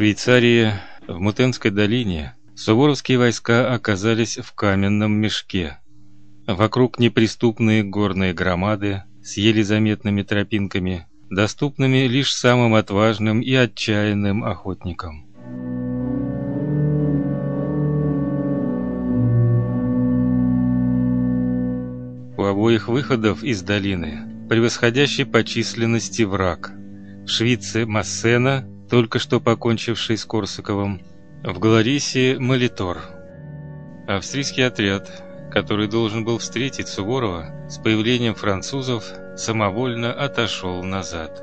Швейцарии, в Мутенской долине, суворовские войска оказались в каменном мешке. Вокруг неприступные горные громады с еле заметными тропинками, доступными лишь самым отважным и отчаянным охотникам. У обоих выходов из долины превосходящий по численности враг. Швице Массена, только что покончивший с Корсаковым, в Галарисе Молитор. Австрийский отряд, который должен был встретить Суворова с появлением французов, самовольно отошел назад.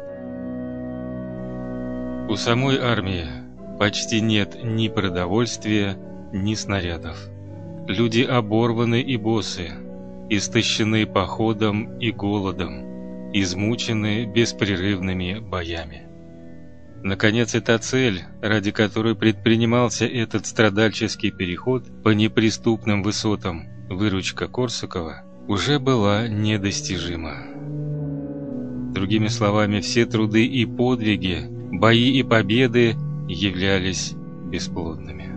У самой армии почти нет ни продовольствия, ни снарядов. Люди оборваны и босы, истощены походом и голодом, измучены беспрерывными боями. Наконец, эта цель, ради которой предпринимался этот страдальческий переход по неприступным высотам, выручка Корсакова, уже была недостижима. Другими словами, все труды и подвиги, бои и победы являлись бесплодными.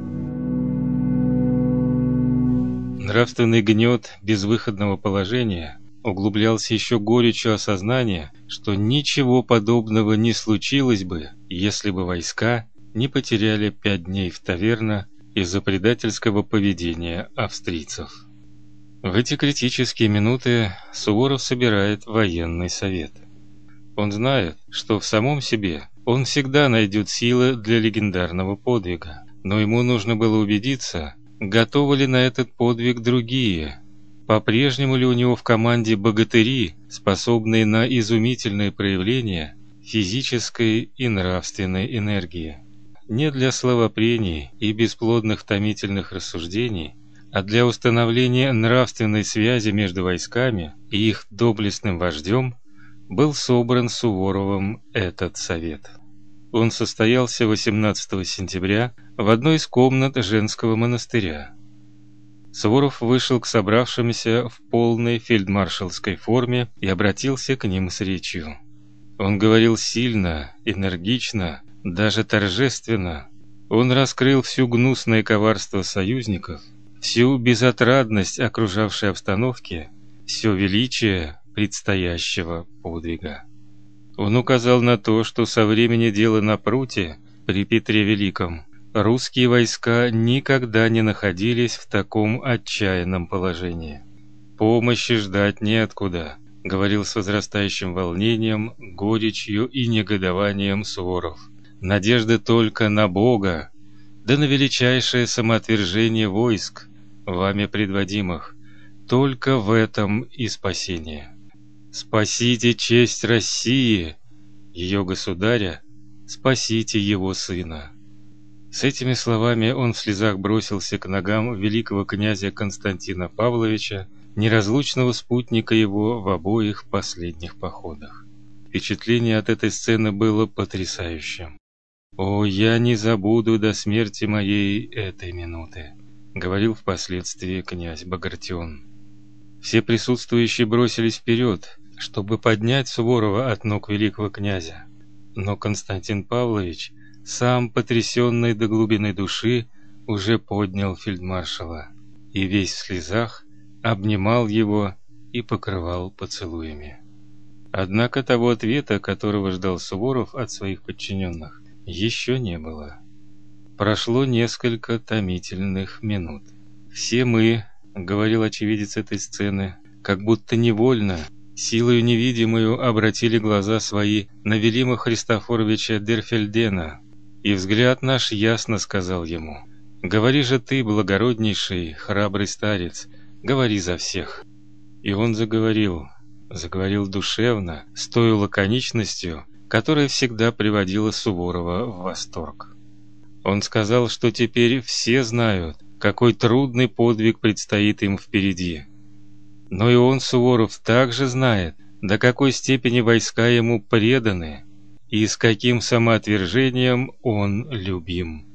Нравственный гнет безвыходного положения углублялся еще горечью осознания, что ничего подобного не случилось бы, если бы войска не потеряли пять дней в таверна из-за предательского поведения австрийцев. В эти критические минуты Суворов собирает военный совет. Он знает, что в самом себе он всегда найдет силы для легендарного подвига, но ему нужно было убедиться, Готовы ли на этот подвиг другие? По-прежнему ли у него в команде богатыри, способные на изумительные проявления физической и нравственной энергии? Не для словопрений и бесплодных томительных рассуждений, а для установления нравственной связи между войсками и их доблестным вождем был собран Суворовым этот совет. Он состоялся 18 сентября в одной из комнат женского монастыря. Суворов вышел к собравшимся в полной фельдмаршалской форме и обратился к ним с речью. Он говорил сильно, энергично, даже торжественно. Он раскрыл всю гнусное коварство союзников, всю безотрадность окружавшей обстановки, все величие предстоящего подвига. Он указал на то, что со времени дела на пруте при Петре Великом русские войска никогда не находились в таком отчаянном положении. Помощи ждать неоткуда, говорил с возрастающим волнением, горечью и негодованием Суворов. Надежда только на Бога, да на величайшее самоотвержение войск, вами предводимых. Только в этом и спасение. Спасите честь России, ее государя, спасите его сына. С этими словами он в слезах бросился к ногам великого князя Константина Павловича, неразлучного спутника его в обоих последних походах. Впечатление от этой сцены было потрясающим. О, я не забуду до смерти моей этой минуты, говорил впоследствии князь Багратион. Все присутствующие бросились вперед, чтобы поднять Суворова от ног великого князя. Но Константин Павлович, сам потрясенный до глубины души, уже поднял фельдмаршала и весь в слезах обнимал его и покрывал поцелуями. Однако того ответа, которого ждал Суворов от своих подчиненных, еще не было. Прошло несколько томительных минут. Все мы, говорил очевидец этой сцены, как будто невольно силою невидимую обратили глаза свои на Велима Христофоровича Дерфельдена, и взгляд наш ясно сказал ему: "Говори же ты, благороднейший, храбрый старец, говори за всех". И он заговорил, заговорил душевно, с той лаконичностью, которая всегда приводила Суворова в восторг. Он сказал, что теперь все знают, какой трудный подвиг предстоит им впереди но и он, Суворов, также знает, до какой степени войска ему преданы и с каким самоотвержением он любим.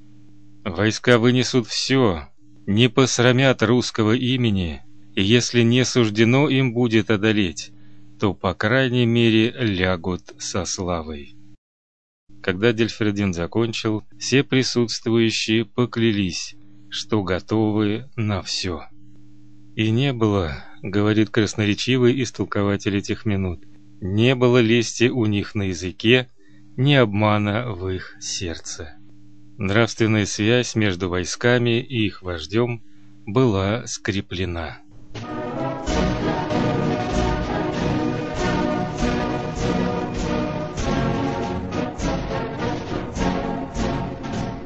Войска вынесут все, не посрамят русского имени, и если не суждено им будет одолеть, то по крайней мере лягут со славой. Когда Дельфредин закончил, все присутствующие поклялись, что готовы на все. И не было, говорит красноречивый истолкователь этих минут, не было лести у них на языке, ни обмана в их сердце. Нравственная связь между войсками и их вождем была скреплена.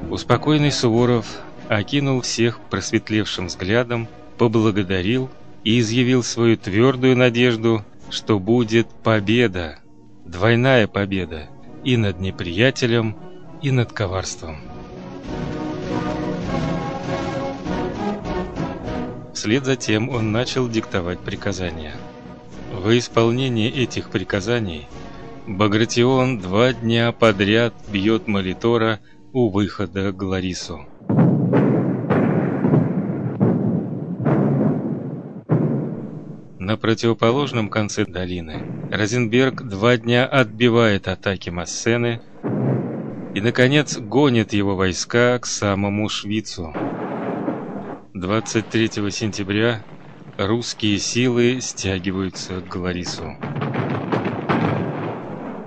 Успокоенный Суворов окинул всех просветлевшим взглядом, поблагодарил и изъявил свою твердую надежду, что будет победа, двойная победа и над неприятелем, и над коварством. Вслед за тем он начал диктовать приказания. В исполнение этих приказаний Багратион два дня подряд бьет молитора у выхода к Ларису. На противоположном конце долины Розенберг два дня отбивает атаки Массены и, наконец, гонит его войска к самому Швицу. 23 сентября русские силы стягиваются к Ларису.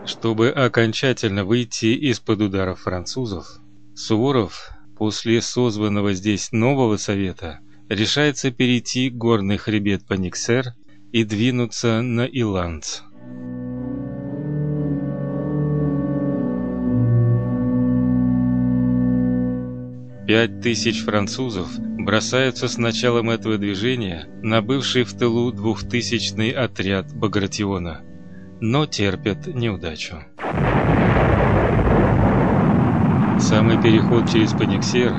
Чтобы окончательно выйти из-под ударов французов, Суворов после созванного здесь нового совета решается перейти горный хребет Паниксер и двинуться на Иланц. Пять тысяч французов бросаются с началом этого движения на бывший в тылу двухтысячный отряд Багратиона – но терпят неудачу. Самый переход через Паниксер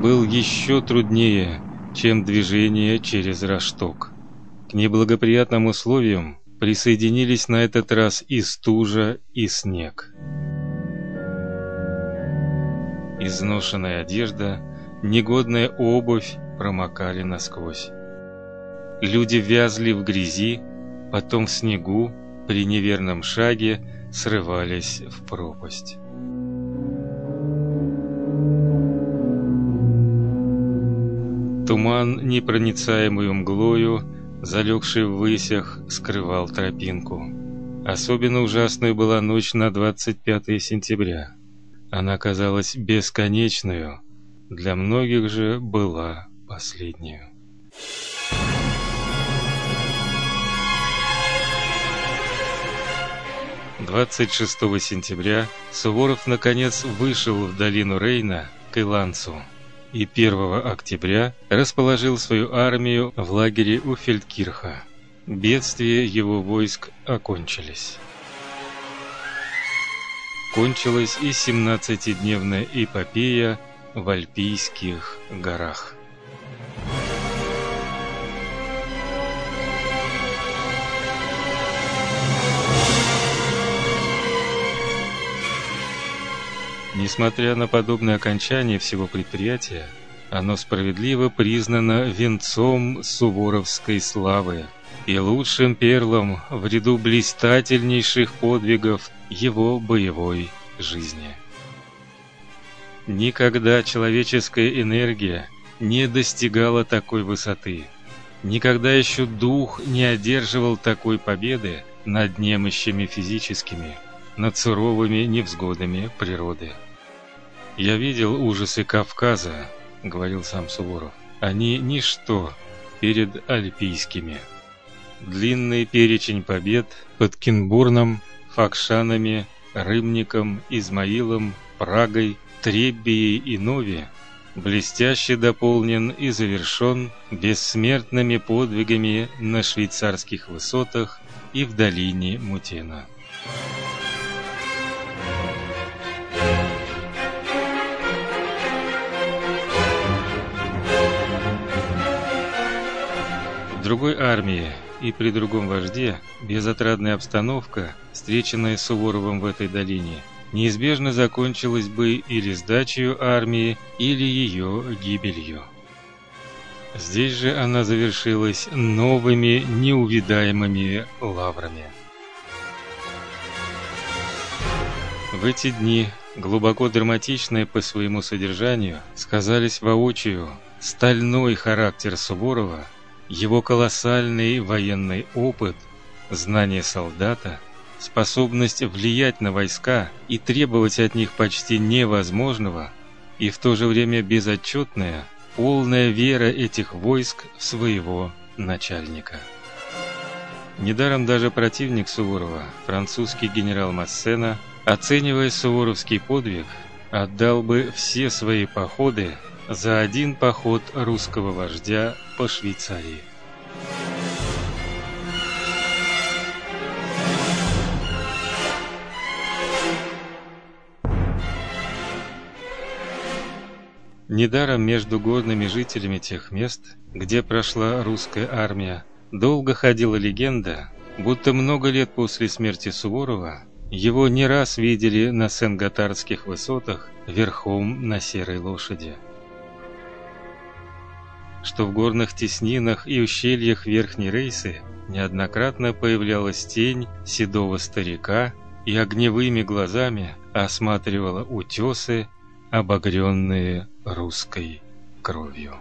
был еще труднее, чем движение через Рашток. К неблагоприятным условиям присоединились на этот раз и стужа, и снег. Изношенная одежда, негодная обувь промокали насквозь. Люди вязли в грязи, потом в снегу, при неверном шаге срывались в пропасть. Туман, непроницаемую мглою, залегший в высях, скрывал тропинку. Особенно ужасной была ночь на 25 сентября. Она казалась бесконечной, для многих же была последней. 26 сентября Суворов наконец вышел в долину Рейна к Иланцу и 1 октября расположил свою армию в лагере у Фельдкирха. Бедствия его войск окончились. Кончилась и 17-дневная эпопея в Альпийских горах. Несмотря на подобное окончание всего предприятия, оно справедливо признано венцом суворовской славы и лучшим перлом в ряду блистательнейших подвигов его боевой жизни. Никогда человеческая энергия не достигала такой высоты. Никогда еще дух не одерживал такой победы над немощами физическими, над суровыми невзгодами природы. Я видел ужасы Кавказа, говорил сам Суворов. Они ничто перед альпийскими. Длинный перечень побед под Кинбурном, Факшанами, Рымником, Измаилом, Прагой, Требией и Нови блестяще дополнен и завершен бессмертными подвигами на швейцарских высотах и в долине Мутена. Другой армии и при другом вожде безотрадная обстановка, встреченная Суворовым в этой долине, неизбежно закончилась бы или сдачей армии, или ее гибелью. Здесь же она завершилась новыми неувидаемыми лаврами. В эти дни глубоко драматичные по своему содержанию, сказались воочию стальной характер Суворова, его колоссальный военный опыт, знание солдата, способность влиять на войска и требовать от них почти невозможного, и в то же время безотчетная, полная вера этих войск в своего начальника. Недаром даже противник Суворова, французский генерал Массена, оценивая суворовский подвиг, отдал бы все свои походы за один поход русского вождя по Швейцарии. Недаром между горными жителями тех мест, где прошла русская армия, долго ходила легенда, будто много лет после смерти Суворова его не раз видели на Сен-Готардских высотах верхом на серой лошади. Что в горных теснинах и ущельях Верхней Рейсы неоднократно появлялась тень седого старика и огневыми глазами осматривала утесы, обогренные русской кровью.